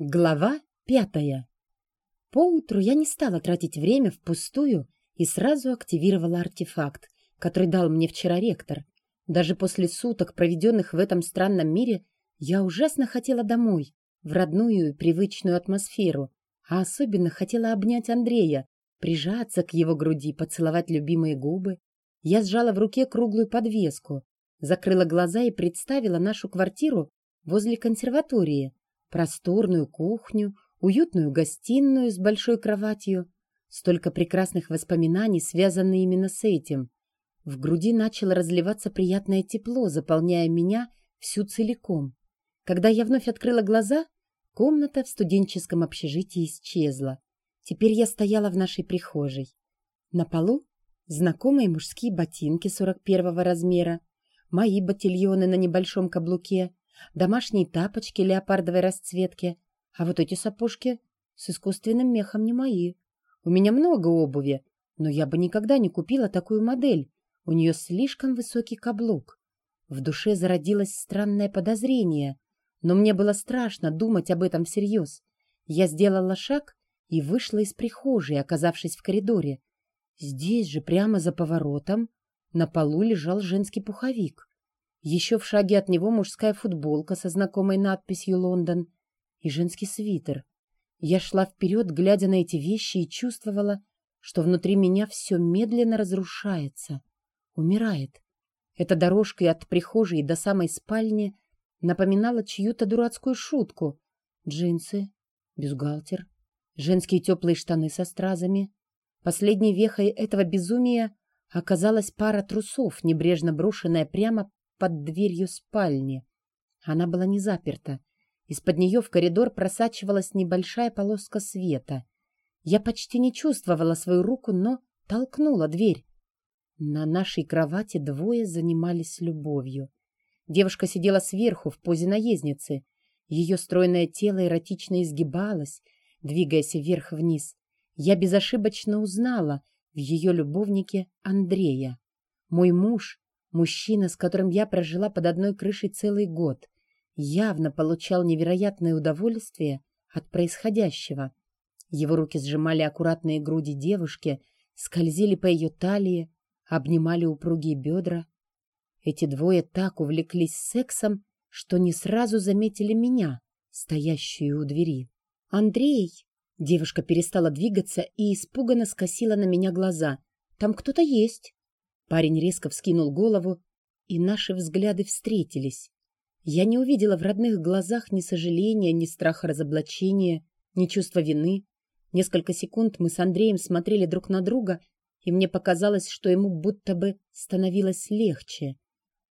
Глава пятая. Поутру я не стала тратить время впустую и сразу активировала артефакт, который дал мне вчера ректор. Даже после суток, проведенных в этом странном мире, я ужасно хотела домой, в родную и привычную атмосферу, а особенно хотела обнять Андрея, прижаться к его груди, поцеловать любимые губы. Я сжала в руке круглую подвеску, закрыла глаза и представила нашу квартиру возле консерватории — просторную кухню, уютную гостиную с большой кроватью. Столько прекрасных воспоминаний связаны именно с этим. В груди начало разливаться приятное тепло, заполняя меня всю целиком. Когда я вновь открыла глаза, комната в студенческом общежитии исчезла. Теперь я стояла в нашей прихожей. На полу знакомые мужские ботинки 41 размера, мои ботильоны на небольшом каблуке, Домашние тапочки леопардовой расцветки. А вот эти сапожки с искусственным мехом не мои. У меня много обуви, но я бы никогда не купила такую модель. У нее слишком высокий каблук. В душе зародилось странное подозрение, но мне было страшно думать об этом всерьез. Я сделала шаг и вышла из прихожей, оказавшись в коридоре. Здесь же, прямо за поворотом, на полу лежал женский пуховик. Еще в шаге от него мужская футболка со знакомой надписью «Лондон» и женский свитер. Я шла вперед, глядя на эти вещи, и чувствовала, что внутри меня все медленно разрушается, умирает. Эта дорожка от прихожей до самой спальни напоминала чью-то дурацкую шутку. Джинсы, бюстгальтер, женские теплые штаны со стразами. Последней вехой этого безумия оказалась пара трусов, небрежно брошенная прямо под дверью спальни. Она была не заперта. Из-под нее в коридор просачивалась небольшая полоска света. Я почти не чувствовала свою руку, но толкнула дверь. На нашей кровати двое занимались любовью. Девушка сидела сверху, в позе наездницы. Ее стройное тело эротично изгибалось, двигаясь вверх-вниз. Я безошибочно узнала в ее любовнике Андрея. Мой муж Мужчина, с которым я прожила под одной крышей целый год, явно получал невероятное удовольствие от происходящего. Его руки сжимали аккуратные груди девушки, скользили по ее талии, обнимали упругие бедра. Эти двое так увлеклись сексом, что не сразу заметили меня, стоящую у двери. «Андрей!» Девушка перестала двигаться и испуганно скосила на меня глаза. «Там кто-то есть!» Парень резко вскинул голову, и наши взгляды встретились. Я не увидела в родных глазах ни сожаления, ни страха разоблачения, ни чувства вины. Несколько секунд мы с Андреем смотрели друг на друга, и мне показалось, что ему будто бы становилось легче.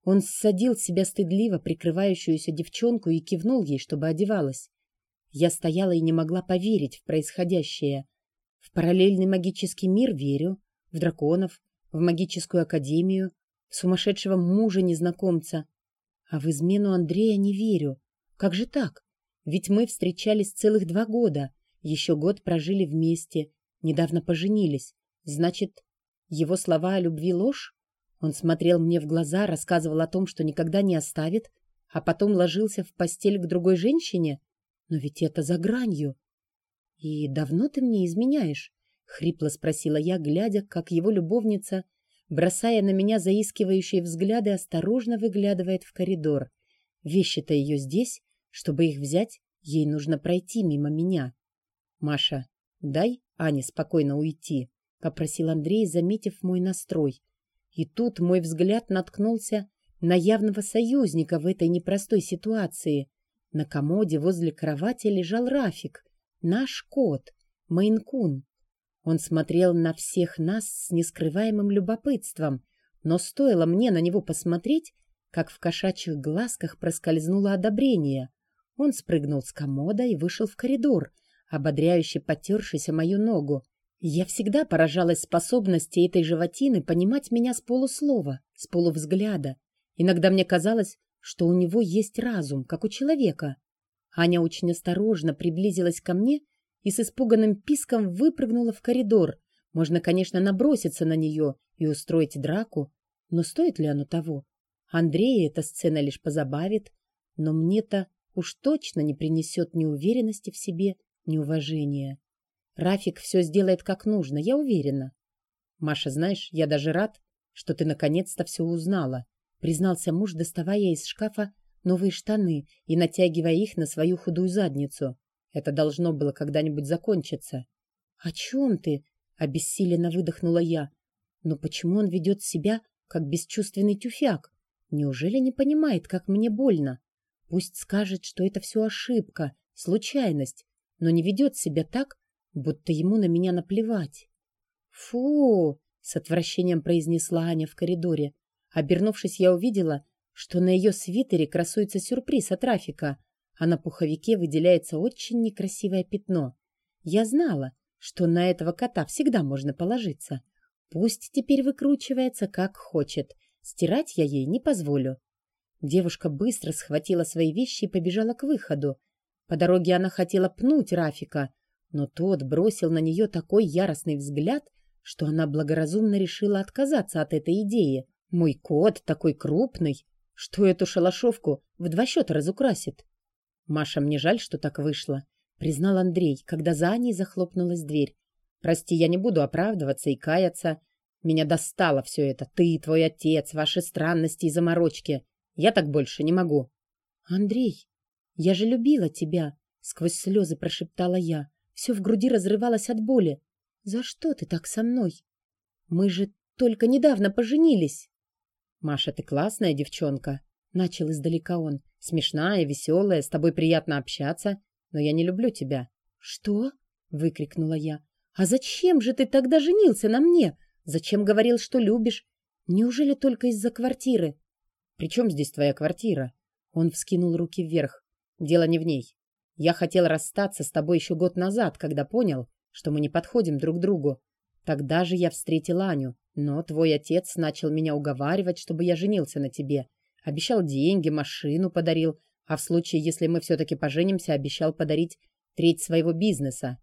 Он ссадил себя стыдливо прикрывающуюся девчонку и кивнул ей, чтобы одевалась. Я стояла и не могла поверить в происходящее. В параллельный магический мир верю, в драконов, в магическую академию, сумасшедшего мужа-незнакомца. А в измену Андрея не верю. Как же так? Ведь мы встречались целых два года, еще год прожили вместе, недавно поженились. Значит, его слова о любви ложь? Он смотрел мне в глаза, рассказывал о том, что никогда не оставит, а потом ложился в постель к другой женщине? Но ведь это за гранью. И давно ты мне изменяешь? — хрипло спросила я, глядя, как его любовница, бросая на меня заискивающие взгляды, осторожно выглядывает в коридор. Вещи-то ее здесь, чтобы их взять, ей нужно пройти мимо меня. «Маша, дай Ане спокойно уйти», — попросил Андрей, заметив мой настрой. И тут мой взгляд наткнулся на явного союзника в этой непростой ситуации. На комоде возле кровати лежал Рафик, наш кот, Мейнкун. Он смотрел на всех нас с нескрываемым любопытством, но стоило мне на него посмотреть, как в кошачьих глазках проскользнуло одобрение. Он спрыгнул с комода и вышел в коридор, ободряюще потершись о мою ногу. Я всегда поражалась способности этой животины понимать меня с полуслова, с полувзгляда. Иногда мне казалось, что у него есть разум, как у человека. Аня очень осторожно приблизилась ко мне и с испуганным писком выпрыгнула в коридор. Можно, конечно, наброситься на нее и устроить драку, но стоит ли оно того? Андрея эта сцена лишь позабавит, но мне-то уж точно не принесет ни уверенности в себе, ни уважения. Рафик все сделает как нужно, я уверена. Маша, знаешь, я даже рад, что ты наконец-то все узнала, признался муж, доставая из шкафа новые штаны и натягивая их на свою худую задницу. Это должно было когда-нибудь закончиться. «О чем ты?» — обессиленно выдохнула я. «Но почему он ведет себя, как бесчувственный тюфяк? Неужели не понимает, как мне больно? Пусть скажет, что это все ошибка, случайность, но не ведет себя так, будто ему на меня наплевать». «Фу!» — с отвращением произнесла Аня в коридоре. Обернувшись, я увидела, что на ее свитере красуется сюрприз от трафика, а на пуховике выделяется очень некрасивое пятно. Я знала, что на этого кота всегда можно положиться. Пусть теперь выкручивается, как хочет. Стирать я ей не позволю. Девушка быстро схватила свои вещи и побежала к выходу. По дороге она хотела пнуть Рафика, но тот бросил на нее такой яростный взгляд, что она благоразумно решила отказаться от этой идеи. Мой кот такой крупный, что эту шалашовку в два счета разукрасит. Маша, мне жаль, что так вышло, признал Андрей, когда за Аней захлопнулась дверь. Прости, я не буду оправдываться и каяться. Меня достало все это. Ты, твой отец, ваши странности и заморочки. Я так больше не могу. Андрей, я же любила тебя, сквозь слезы прошептала я. Все в груди разрывалось от боли. За что ты так со мной? Мы же только недавно поженились. Маша, ты классная девчонка, начал издалека он. Смешная, веселая, с тобой приятно общаться, но я не люблю тебя. Что? выкрикнула я. А зачем же ты тогда женился на мне? Зачем говорил, что любишь? Неужели только из-за квартиры? Причем здесь твоя квартира? Он вскинул руки вверх. Дело не в ней. Я хотел расстаться с тобой еще год назад, когда понял, что мы не подходим друг другу. Тогда же я встретил Аню, но твой отец начал меня уговаривать, чтобы я женился на тебе. Обещал деньги, машину подарил, а в случае, если мы все-таки поженимся, обещал подарить треть своего бизнеса.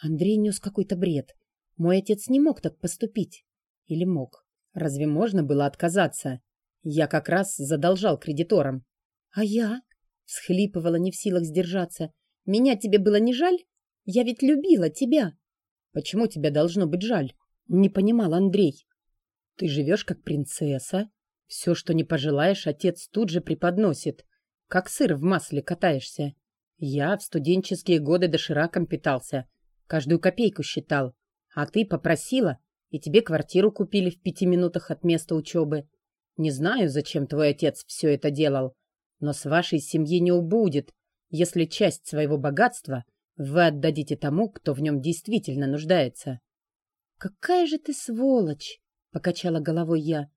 Андрей нес какой-то бред. Мой отец не мог так поступить. Или мог? Разве можно было отказаться? Я как раз задолжал кредиторам. А я? Схлипывала, не в силах сдержаться. Меня тебе было не жаль? Я ведь любила тебя. Почему тебе должно быть жаль? Не понимал Андрей. Ты живешь как принцесса. Все, что не пожелаешь, отец тут же преподносит. Как сыр в масле катаешься. Я в студенческие годы дошираком питался. Каждую копейку считал. А ты попросила, и тебе квартиру купили в пяти минутах от места учебы. Не знаю, зачем твой отец все это делал, но с вашей семьи не убудет, если часть своего богатства вы отдадите тому, кто в нем действительно нуждается. «Какая же ты сволочь!» — покачала головой я.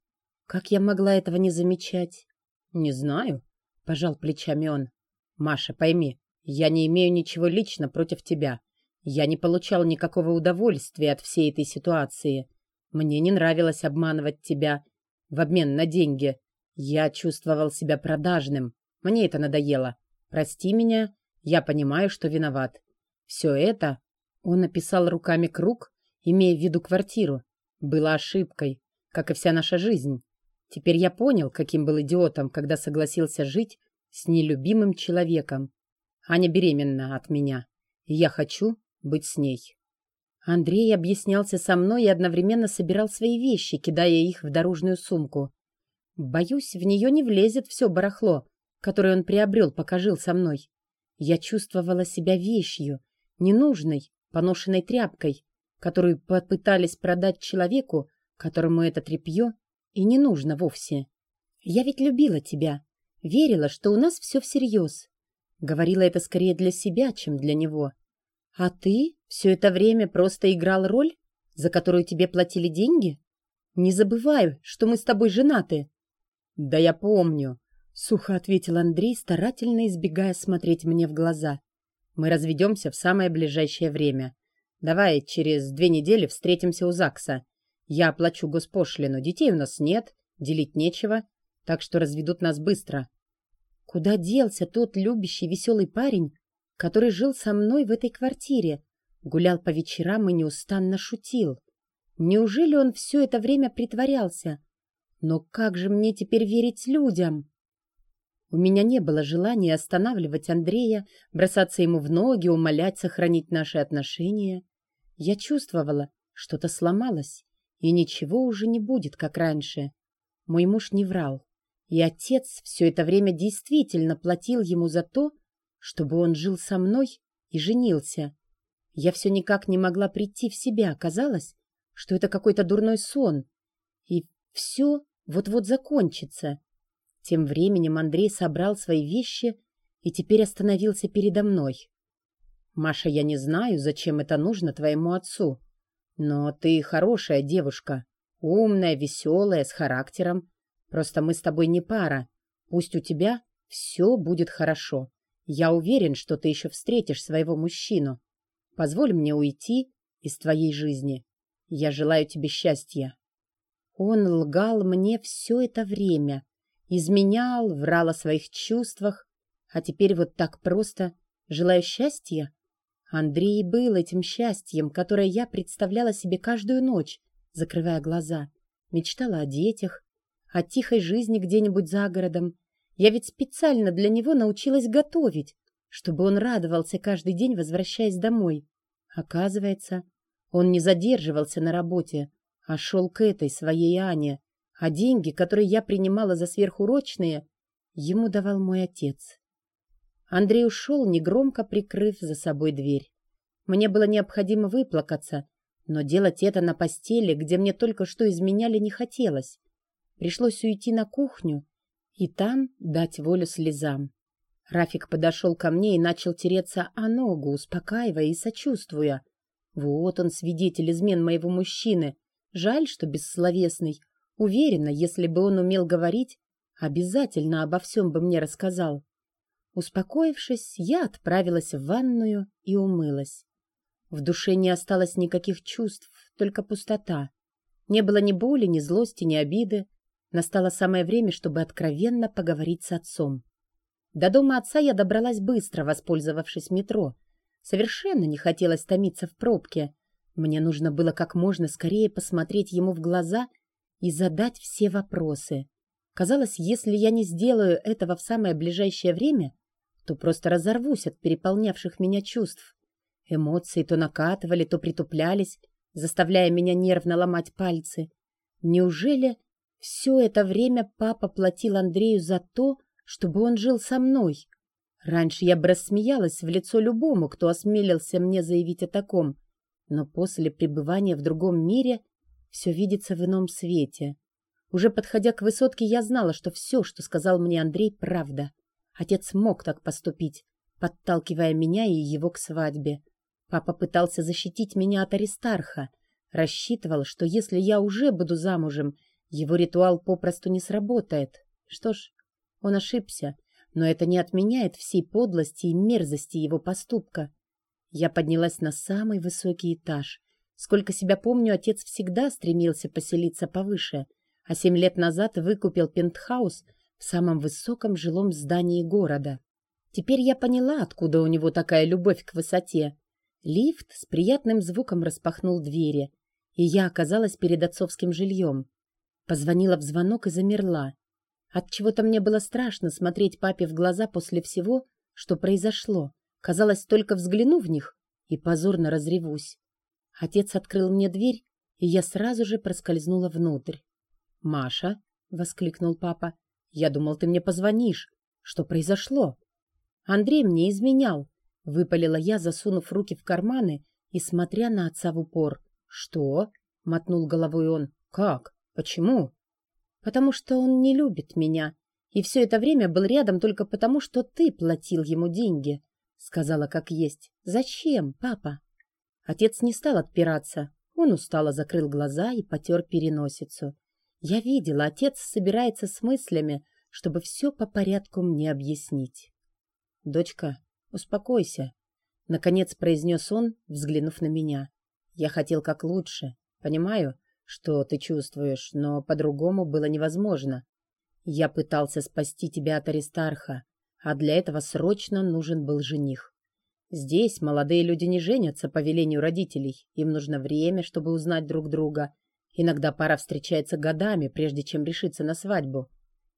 «Как я могла этого не замечать?» «Не знаю», — пожал плечами он. «Маша, пойми, я не имею ничего лично против тебя. Я не получал никакого удовольствия от всей этой ситуации. Мне не нравилось обманывать тебя в обмен на деньги. Я чувствовал себя продажным. Мне это надоело. Прости меня, я понимаю, что виноват. Все это он написал руками круг, имея в виду квартиру. Было ошибкой, как и вся наша жизнь. Теперь я понял, каким был идиотом, когда согласился жить с нелюбимым человеком. Аня беременна от меня, и я хочу быть с ней. Андрей объяснялся со мной и одновременно собирал свои вещи, кидая их в дорожную сумку. Боюсь, в нее не влезет все барахло, которое он приобрел, пока жил со мной. Я чувствовала себя вещью, ненужной, поношенной тряпкой, которую попытались продать человеку, которому это тряпье и не нужно вовсе. Я ведь любила тебя, верила, что у нас все всерьез. Говорила это скорее для себя, чем для него. А ты все это время просто играл роль, за которую тебе платили деньги? Не забывай, что мы с тобой женаты. Да я помню, сухо ответил Андрей, старательно избегая смотреть мне в глаза. Мы разведемся в самое ближайшее время. Давай через две недели встретимся у ЗАГСа. Я оплачу госпошлину. Детей у нас нет, делить нечего, так что разведут нас быстро. Куда делся тот любящий веселый парень, который жил со мной в этой квартире, гулял по вечерам и неустанно шутил? Неужели он все это время притворялся? Но как же мне теперь верить людям? У меня не было желания останавливать Андрея, бросаться ему в ноги, умолять сохранить наши отношения. Я чувствовала, что-то сломалось, и ничего уже не будет, как раньше. Мой муж не врал, и отец все это время действительно платил ему за то, чтобы он жил со мной и женился. Я все никак не могла прийти в себя, казалось, что это какой-то дурной сон, и все вот-вот закончится. Тем временем Андрей собрал свои вещи и теперь остановился передо мной. «Маша, я не знаю, зачем это нужно твоему отцу, но ты хорошая девушка, умная, веселая, с характером. Просто мы с тобой не пара. Пусть у тебя все будет хорошо. Я уверен, что ты еще встретишь своего мужчину. Позволь мне уйти из твоей жизни. Я желаю тебе счастья. Он лгал мне все это время. Изменял, врал о своих чувствах. А теперь вот так просто желаю счастья? Андрей был этим счастьем, которое я представляла себе каждую ночь, закрывая глаза. Мечтала о детях, о тихой жизни где-нибудь за городом, я ведь специально для него научилась готовить, чтобы он радовался каждый день, возвращаясь домой. Оказывается, он не задерживался на работе, а шел к этой своей Ане, а деньги, которые я принимала за сверхурочные, ему давал мой отец. Андрей ушел, негромко прикрыв за собой дверь. Мне было необходимо выплакаться, но делать это на постели, где мне только что изменяли, не хотелось. Пришлось уйти на кухню и там дать волю слезам. Рафик подошел ко мне и начал тереться о ногу, успокаивая и сочувствуя. Вот он, свидетель измен моего мужчины. Жаль, что бессловесный. Уверена, если бы он умел говорить, обязательно обо всем бы мне рассказал. Успокоившись, я отправилась в ванную и умылась. В душе не осталось никаких чувств, только пустота. Не было ни боли, ни злости, ни обиды. Настало самое время, чтобы откровенно поговорить с отцом. До дома отца я добралась быстро, воспользовавшись метро. Совершенно не хотелось томиться в пробке. Мне нужно было как можно скорее посмотреть ему в глаза и задать все вопросы. Казалось, если я не сделаю этого в самое ближайшее время, то просто разорвусь от переполнявших меня чувств. Эмоции то накатывали, то притуплялись, заставляя меня нервно ломать пальцы. Неужели все это время папа платил Андрею за то, чтобы он жил со мной. Раньше я бы рассмеялась в лицо любому, кто осмелился мне заявить о таком, но после пребывания в другом мире все видится в ином свете. Уже подходя к высотке, я знала, что все, что сказал мне Андрей, правда. Отец мог так поступить, подталкивая меня и его к свадьбе. Папа пытался защитить меня от Аристарха, рассчитывал, что если я уже буду замужем его ритуал попросту не сработает. Что ж, он ошибся, но это не отменяет всей подлости и мерзости его поступка. Я поднялась на самый высокий этаж. Сколько себя помню, отец всегда стремился поселиться повыше, а семь лет назад выкупил пентхаус в самом высоком жилом здании города. Теперь я поняла, откуда у него такая любовь к высоте. Лифт с приятным звуком распахнул двери, и я оказалась перед отцовским жильем. Позвонила в звонок и замерла. От чего то мне было страшно смотреть папе в глаза после всего, что произошло. Казалось, только взгляну в них и позорно разревусь. Отец открыл мне дверь, и я сразу же проскользнула внутрь. «Маша!» — воскликнул папа. «Я думал, ты мне позвонишь. Что произошло?» «Андрей мне изменял», — выпалила я, засунув руки в карманы и смотря на отца в упор. «Что?» — мотнул головой он. «Как?» Почему? Потому что он не любит меня. И все это время был рядом только потому, что ты платил ему деньги. Сказала как есть. Зачем, папа? Отец не стал отпираться. Он устало закрыл глаза и потер переносицу. Я видела, отец собирается с мыслями, чтобы все по порядку мне объяснить. «Дочка, успокойся», — наконец произнес он, взглянув на меня. «Я хотел как лучше. Понимаю, что ты чувствуешь, но по-другому было невозможно. Я пытался спасти тебя от Аристарха, а для этого срочно нужен был жених. Здесь молодые люди не женятся по велению родителей, им нужно время, чтобы узнать друг друга. Иногда пара встречается годами, прежде чем решиться на свадьбу.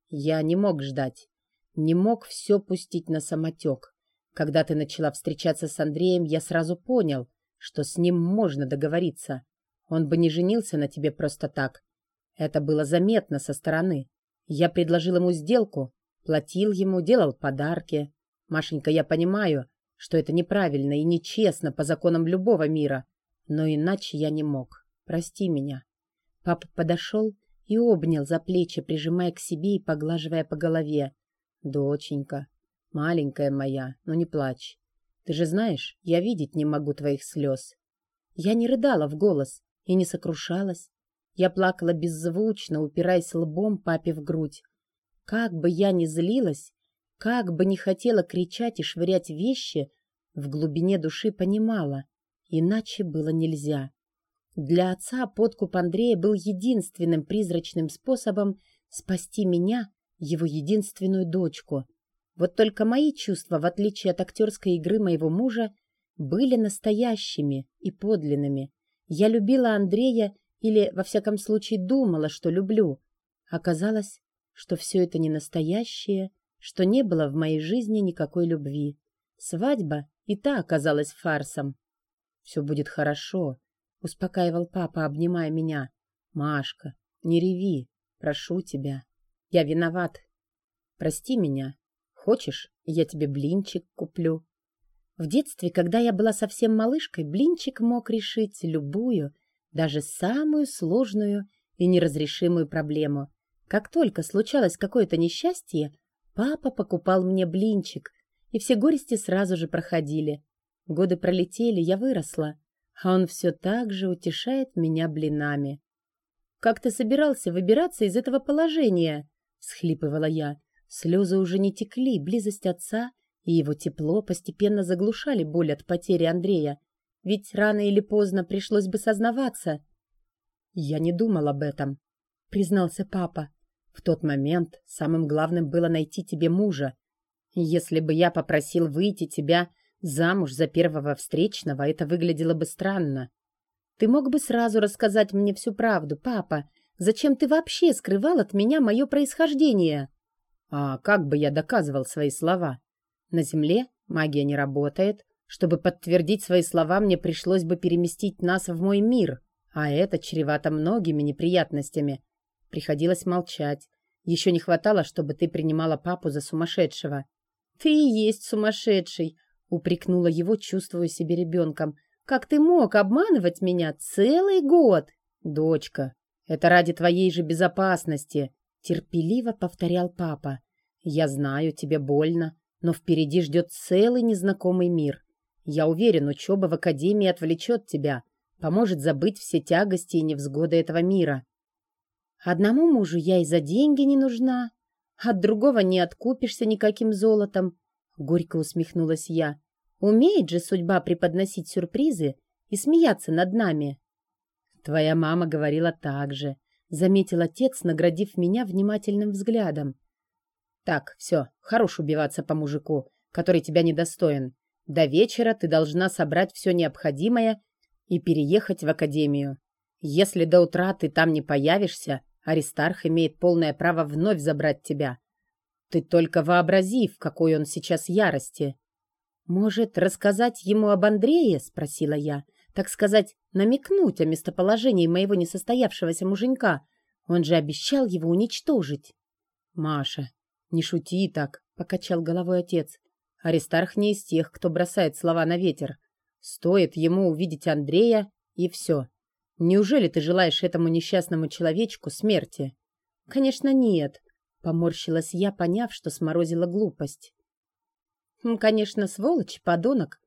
Я не мог ждать. Не мог все пустить на самотек. Когда ты начала встречаться с Андреем, я сразу понял, что с ним можно договориться. Он бы не женился на тебе просто так. Это было заметно со стороны. Я предложил ему сделку, платил ему, делал подарки. Машенька, я понимаю, что это неправильно и нечестно по законам любого мира, но иначе я не мог. Прости меня. Папа подошел и обнял за плечи, прижимая к себе и поглаживая по голове. «Доченька, маленькая моя, ну не плачь. Ты же знаешь, я видеть не могу твоих слез». Я не рыдала в голос и не сокрушалась. Я плакала беззвучно, упираясь лбом папе в грудь. Как бы я ни злилась, как бы ни хотела кричать и швырять вещи, в глубине души понимала, иначе было нельзя. Для отца подкуп Андрея был единственным призрачным способом спасти меня, его единственную дочку. Вот только мои чувства, в отличие от актерской игры моего мужа, были настоящими и подлинными. Я любила Андрея или, во всяком случае, думала, что люблю. Оказалось, что все это не настоящее, что не было в моей жизни никакой любви. Свадьба и та оказалась фарсом. «Все будет хорошо», — успокаивал папа, обнимая меня. «Машка, не реви, прошу тебя. Я виноват. Прости меня. Хочешь, я тебе блинчик куплю?» В детстве, когда я была совсем малышкой, блинчик мог решить любую, даже самую сложную и неразрешимую проблему. Как только случалось какое-то несчастье, Папа покупал мне блинчик, и все горести сразу же проходили. Годы пролетели, я выросла, а он все так же утешает меня блинами. «Как ты собирался выбираться из этого положения?» — схлипывала я. Слезы уже не текли, близость отца и его тепло постепенно заглушали боль от потери Андрея. Ведь рано или поздно пришлось бы сознаваться. «Я не думал об этом», — признался папа. В тот момент самым главным было найти тебе мужа. Если бы я попросил выйти тебя замуж за первого встречного, это выглядело бы странно. Ты мог бы сразу рассказать мне всю правду, папа. Зачем ты вообще скрывал от меня мое происхождение? А как бы я доказывал свои слова? На Земле магия не работает. Чтобы подтвердить свои слова, мне пришлось бы переместить нас в мой мир, а это чревато многими неприятностями. Приходилось молчать. Еще не хватало, чтобы ты принимала папу за сумасшедшего. «Ты и есть сумасшедший!» — упрекнула его, чувствуя себя ребенком. «Как ты мог обманывать меня целый год?» «Дочка, это ради твоей же безопасности!» — терпеливо повторял папа. «Я знаю, тебе больно, но впереди ждет целый незнакомый мир. Я уверен, учеба в академии отвлечет тебя, поможет забыть все тягости и невзгоды этого мира. Одному мужу я и за деньги не нужна, от другого не откупишься никаким золотом. Горько усмехнулась я. Умеет же судьба преподносить сюрпризы и смеяться над нами. Твоя мама говорила так же, заметил отец, наградив меня внимательным взглядом. Так, все, хорош убиваться по мужику, который тебя недостоин. До вечера ты должна собрать все необходимое и переехать в академию. Если до утра ты там не появишься, Аристарх имеет полное право вновь забрать тебя. Ты только вообрази, в какой он сейчас ярости. Может, рассказать ему об Андрее? Спросила я. Так сказать, намекнуть о местоположении моего несостоявшегося муженька. Он же обещал его уничтожить. Маша, не шути так, покачал головой отец. Аристарх не из тех, кто бросает слова на ветер. Стоит ему увидеть Андрея, и все. Неужели ты желаешь этому несчастному человечку смерти? Конечно, нет, поморщилась я, поняв, что сморозила глупость. Конечно, сволочь, подонок,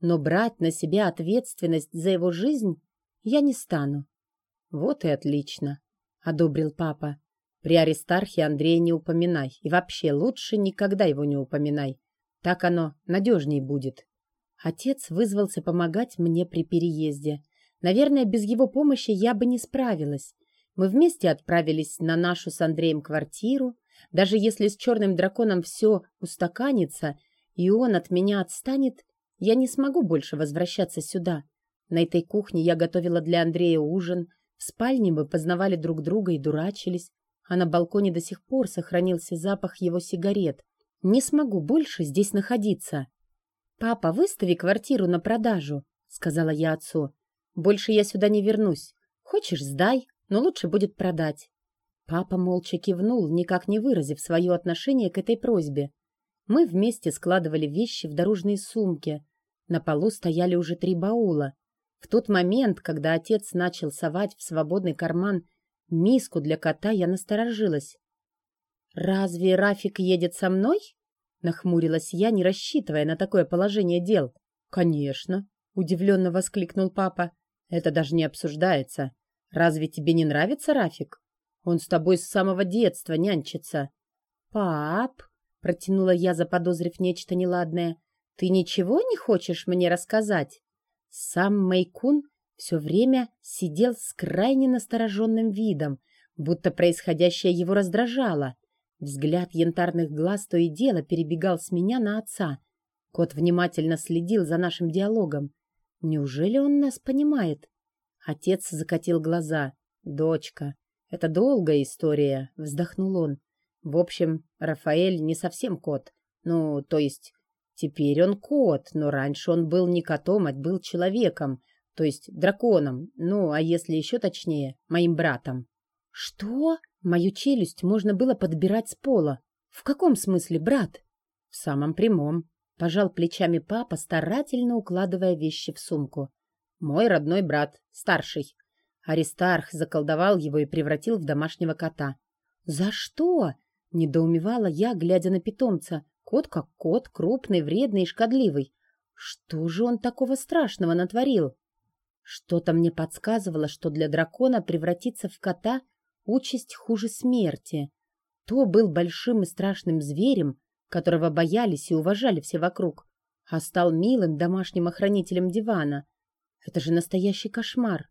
но брать на себя ответственность за его жизнь я не стану. Вот и отлично, одобрил папа. При Аристархе Андрея не упоминай, и вообще лучше никогда его не упоминай. Так оно надежней будет. Отец вызвался помогать мне при переезде — Наверное, без его помощи я бы не справилась. Мы вместе отправились на нашу с Андреем квартиру. Даже если с черным драконом все устаканится, и он от меня отстанет, я не смогу больше возвращаться сюда. На этой кухне я готовила для Андрея ужин, в спальне мы познавали друг друга и дурачились, а на балконе до сих пор сохранился запах его сигарет. Не смогу больше здесь находиться. «Папа, выстави квартиру на продажу», — сказала я отцу. «Больше я сюда не вернусь. Хочешь, сдай, но лучше будет продать». Папа молча кивнул, никак не выразив свое отношение к этой просьбе. Мы вместе складывали вещи в дорожные сумки. На полу стояли уже три баула. В тот момент, когда отец начал совать в свободный карман миску для кота, я насторожилась. «Разве Рафик едет со мной?» Нахмурилась я, не рассчитывая на такое положение дел. «Конечно», — удивленно воскликнул папа. «Это даже не обсуждается. Разве тебе не нравится Рафик? Он с тобой с самого детства нянчится». «Пап», — протянула я, заподозрив нечто неладное, — «ты ничего не хочешь мне рассказать?» Сам Майкун все время сидел с крайне настороженным видом, будто происходящее его раздражало. Взгляд янтарных глаз то и дело перебегал с меня на отца. Кот внимательно следил за нашим диалогом. Неужели он нас понимает? Отец закатил глаза. «Дочка, это долгая история», — вздохнул он. «В общем, Рафаэль не совсем кот. Ну, то есть Теперь он кот, но раньше он был не котом, а был человеком, то есть драконом, ну, а если еще точнее, моим братом. Что? Мою челюсть можно было подбирать с пола. В каком смысле брат? В самом прямом. Пожал плечами папа, старательно укладывая вещи в сумку. Мой родной брат, старший. Аристарх заколдовал его и превратил в домашнего кота. «За что?» — недоумевала я, глядя на питомца. Кот как кот, крупный, вредный и шкодливый. Что же он такого страшного натворил? Что-то мне подсказывало, что для дракона превратиться в кота — участь хуже смерти. То был большим и страшным зверем, которого боялись и уважали все вокруг, а стал милым домашним охранителем дивана. Это же настоящий кошмар.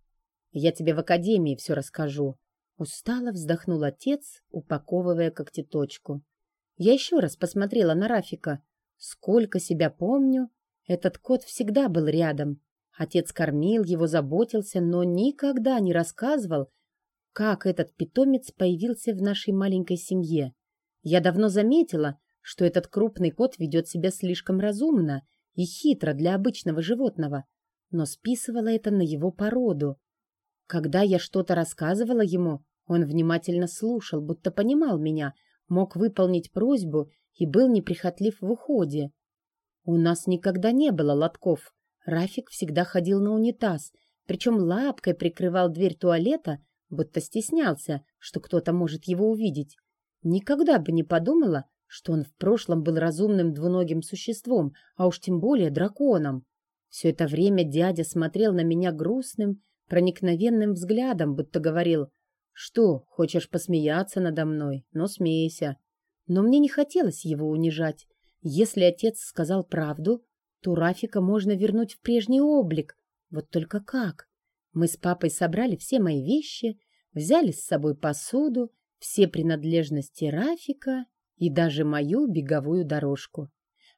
Я тебе в академии все расскажу. Устало вздохнул отец, упаковывая когтеточку. Я еще раз посмотрела на Рафика. Сколько себя помню, этот кот всегда был рядом. Отец кормил его, заботился, но никогда не рассказывал, как этот питомец появился в нашей маленькой семье. Я давно заметила, что этот крупный кот ведет себя слишком разумно и хитро для обычного животного, но списывала это на его породу. Когда я что-то рассказывала ему, он внимательно слушал, будто понимал меня, мог выполнить просьбу и был неприхотлив в уходе. У нас никогда не было лотков. Рафик всегда ходил на унитаз, причем лапкой прикрывал дверь туалета, будто стеснялся, что кто-то может его увидеть. Никогда бы не подумала, что он в прошлом был разумным двуногим существом, а уж тем более драконом. Все это время дядя смотрел на меня грустным, проникновенным взглядом, будто говорил «Что, хочешь посмеяться надо мной? Ну, смейся». Но мне не хотелось его унижать. Если отец сказал правду, то Рафика можно вернуть в прежний облик. Вот только как? Мы с папой собрали все мои вещи, взяли с собой посуду, все принадлежности Рафика и даже мою беговую дорожку.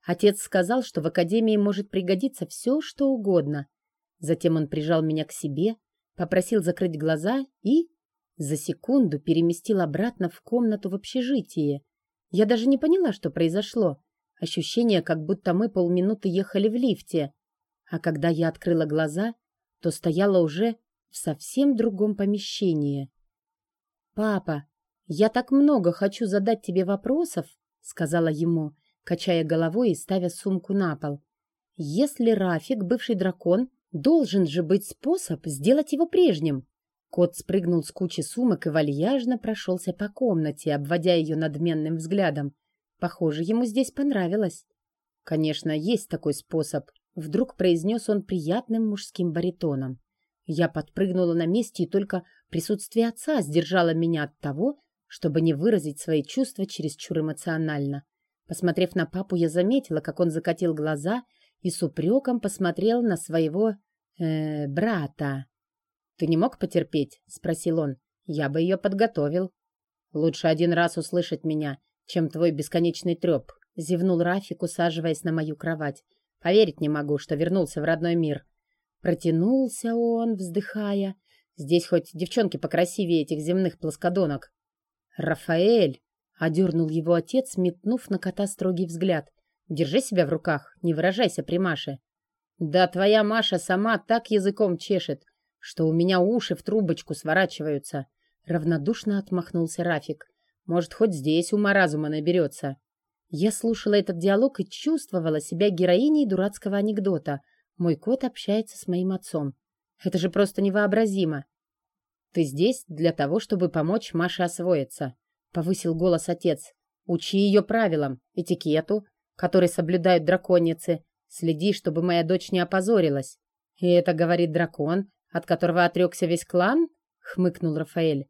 Отец сказал, что в академии может пригодиться все, что угодно. Затем он прижал меня к себе, попросил закрыть глаза и за секунду переместил обратно в комнату в общежитии. Я даже не поняла, что произошло. Ощущение, как будто мы полминуты ехали в лифте. А когда я открыла глаза, то стояла уже в совсем другом помещении. «Папа, я так много хочу задать тебе вопросов», — сказала ему, качая головой и ставя сумку на пол. «Если Рафик, бывший дракон, должен же быть способ сделать его прежним. Кот спрыгнул с кучи сумок и вальяжно прошелся по комнате, обводя ее надменным взглядом. Похоже, ему здесь понравилось. Конечно, есть такой способ. Вдруг произнес он приятным мужским баритоном. Я подпрыгнула на месте, и только присутствие отца сдержало меня от того, чтобы не выразить свои чувства чересчур эмоционально. Посмотрев на папу, я заметила, как он закатил глаза и с упреком посмотрел на своего... Э, брата. «Ты не мог потерпеть?» — спросил он. «Я бы ее подготовил». «Лучше один раз услышать меня, чем твой бесконечный треп», — зевнул Рафик, усаживаясь на мою кровать. «Поверить не могу, что вернулся в родной мир». Протянулся он, вздыхая. «Здесь хоть девчонки покрасивее этих земных плоскодонок». «Рафаэль!» — одернул его отец, метнув на кота строгий взгляд. «Держи себя в руках, не выражайся при Маше». «Да твоя Маша сама так языком чешет, что у меня уши в трубочку сворачиваются», — равнодушно отмахнулся Рафик. «Может, хоть здесь ума разума наберется». Я слушала этот диалог и чувствовала себя героиней дурацкого анекдота. Мой кот общается с моим отцом. Это же просто невообразимо. «Ты здесь для того, чтобы помочь Маше освоиться», — повысил голос отец. «Учи ее правилам, этикету, который соблюдают драконицы. Следи, чтобы моя дочь не опозорилась». «И это говорит дракон, от которого отрекся весь клан?» — хмыкнул Рафаэль.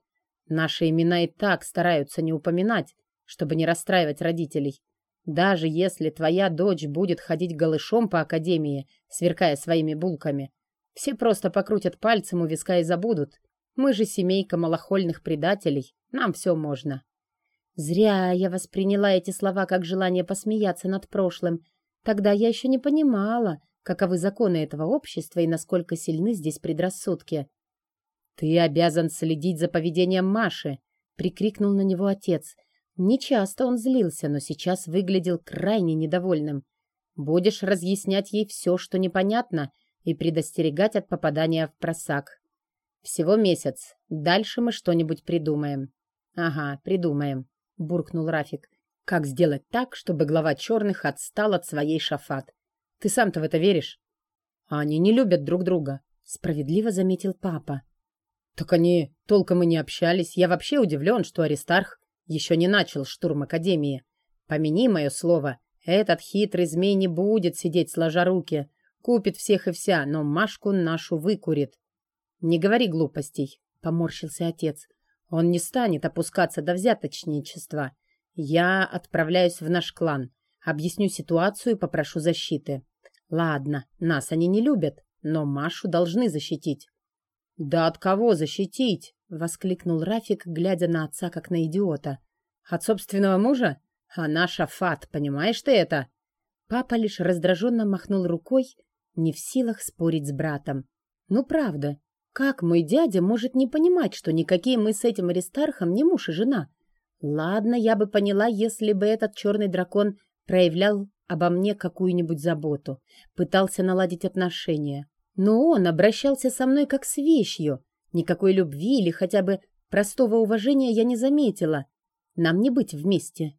«Наши имена и так стараются не упоминать, чтобы не расстраивать родителей. Даже если твоя дочь будет ходить голышом по академии, сверкая своими булками, все просто покрутят пальцем у виска и забудут. Мы же семейка малохольных предателей, нам все можно. Зря я восприняла эти слова как желание посмеяться над прошлым. Тогда я еще не понимала, каковы законы этого общества и насколько сильны здесь предрассудки. «Ты обязан следить за поведением Маши!» — прикрикнул на него отец. Нечасто он злился, но сейчас выглядел крайне недовольным. «Будешь разъяснять ей все, что непонятно, и предостерегать от попадания в просак. Всего месяц. Дальше мы что-нибудь придумаем. Ага, придумаем, буркнул Рафик. Как сделать так, чтобы глава черных отстал от своей шафат? Ты сам-то в это веришь? Они не любят друг друга, справедливо заметил папа. Так они толком и не общались. Я вообще удивлен, что Аристарх еще не начал штурм Академии. Помяни мое слово, этот хитрый змей не будет сидеть сложа руки. Купит всех и вся, но Машку нашу выкурит. «Не говори глупостей», — поморщился отец. «Он не станет опускаться до взяточничества. Я отправляюсь в наш клан, объясню ситуацию и попрошу защиты. Ладно, нас они не любят, но Машу должны защитить». «Да от кого защитить?» — воскликнул Рафик, глядя на отца как на идиота. «От собственного мужа? Она шафат, понимаешь ты это?» Папа лишь раздраженно махнул рукой, не в силах спорить с братом. «Ну, правда, как мой дядя может не понимать, что никакие мы с этим Аристархом не муж и жена? Ладно, я бы поняла, если бы этот черный дракон проявлял обо мне какую-нибудь заботу, пытался наладить отношения. Но он обращался со мной как с вещью. Никакой любви или хотя бы простого уважения я не заметила. Нам не быть вместе.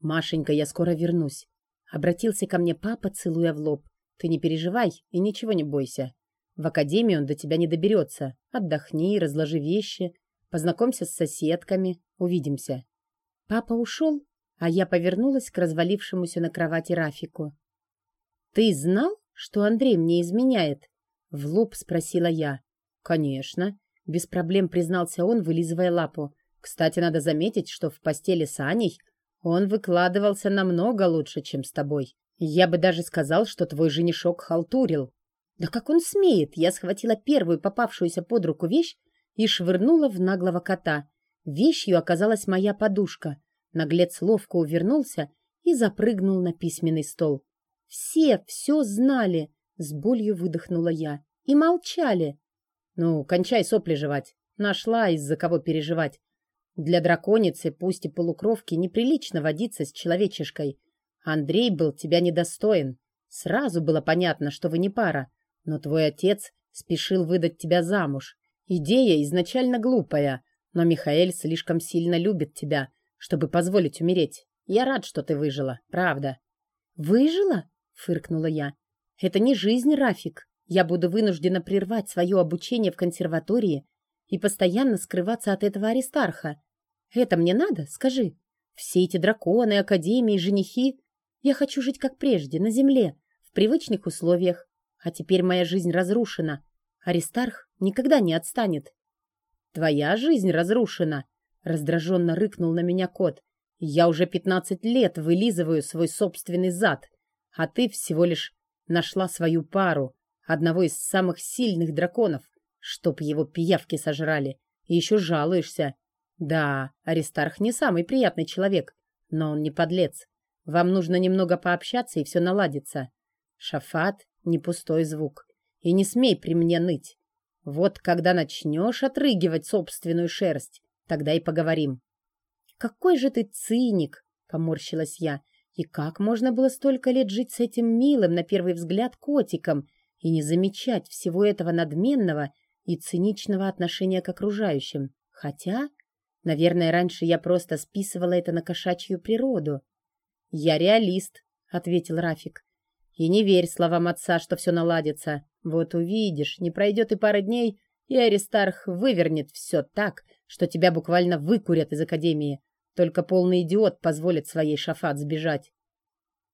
«Машенька, я скоро вернусь», — обратился ко мне папа, целуя в лоб. «Ты не переживай и ничего не бойся. В академии он до тебя не доберется. Отдохни, разложи вещи, познакомься с соседками, увидимся. Папа ушел, а я повернулась к развалившемуся на кровати Рафику. «Ты знал, что Андрей мне изменяет?» В лоб спросила я. «Конечно», — без проблем признался он, вылизывая лапу. «Кстати, надо заметить, что в постели с Аней он выкладывался намного лучше, чем с тобой. Я бы даже сказал, что твой женишок халтурил. Да как он смеет? Я схватила первую попавшуюся под руку вещь и швырнула в наглого кота. Вещью оказалась моя подушка. Наглец ловко увернулся и запрыгнул на письменный стол. Все все знали, с болью выдохнула я. И молчали. Ну, кончай сопли жевать. Нашла из-за кого переживать. Для драконицы, пусть и полукровки, неприлично водиться с человечешкой. Андрей был тебя недостоин. Сразу было понятно, что вы не пара. Но твой отец спешил выдать тебя замуж. Идея изначально глупая, но Михаэль слишком сильно любит тебя, чтобы позволить умереть. Я рад, что ты выжила, правда. Выжила? фыркнула я. Это не жизнь, Рафик. Я буду вынуждена прервать свое обучение в консерватории и постоянно скрываться от этого Аристарха. Это мне надо, скажи. Все эти драконы, академии, женихи. Я хочу жить как прежде, на земле, в привычных условиях, а теперь моя жизнь разрушена. Аристарх никогда не отстанет. Твоя жизнь разрушена, раздраженно рыкнул на меня кот. Я уже пятнадцать лет вылизываю свой собственный зад, а ты всего лишь нашла свою пару, одного из самых сильных драконов, чтоб его пиявки сожрали, и еще жалуешься. Да, Аристарх не самый приятный человек, но он не подлец. Вам нужно немного пообщаться, и все наладится. Шафат не пустой звук. И не смей при мне ныть. Вот когда начнешь отрыгивать собственную шерсть, тогда и поговорим. какой же ты циник!» — поморщилась я. «И как можно было столько лет жить с этим милым, на первый взгляд, котиком и не замечать всего этого надменного и циничного отношения к окружающим? Хотя, наверное, раньше я просто списывала это на кошачью природу». «Я реалист», — ответил Рафик. «И не верь словам отца, что все наладится. Вот увидишь, не пройдет и пары дней, и Аристарх вывернет все так, что тебя буквально выкурят из Академии. Только полный идиот позволит своей шафат сбежать.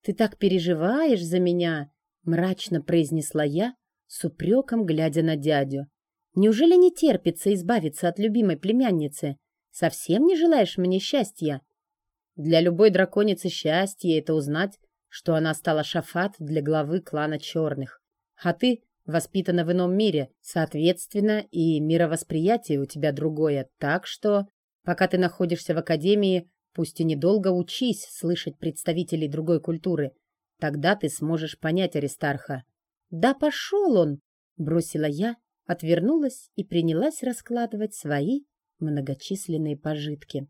«Ты так переживаешь за меня?» — мрачно произнесла я, с упреком глядя на дядю. «Неужели не терпится избавиться от любимой племянницы? Совсем не желаешь мне счастья?» «Для любой драконицы счастье — это узнать, что она стала шафат для главы клана черных. А ты воспитана в ином мире, соответственно, и мировосприятие у тебя другое, так что, пока ты находишься в академии, пусть и недолго учись слышать представителей другой культуры, тогда ты сможешь понять Аристарха. «Да пошел он!» — бросила я, отвернулась и принялась раскладывать свои многочисленные пожитки.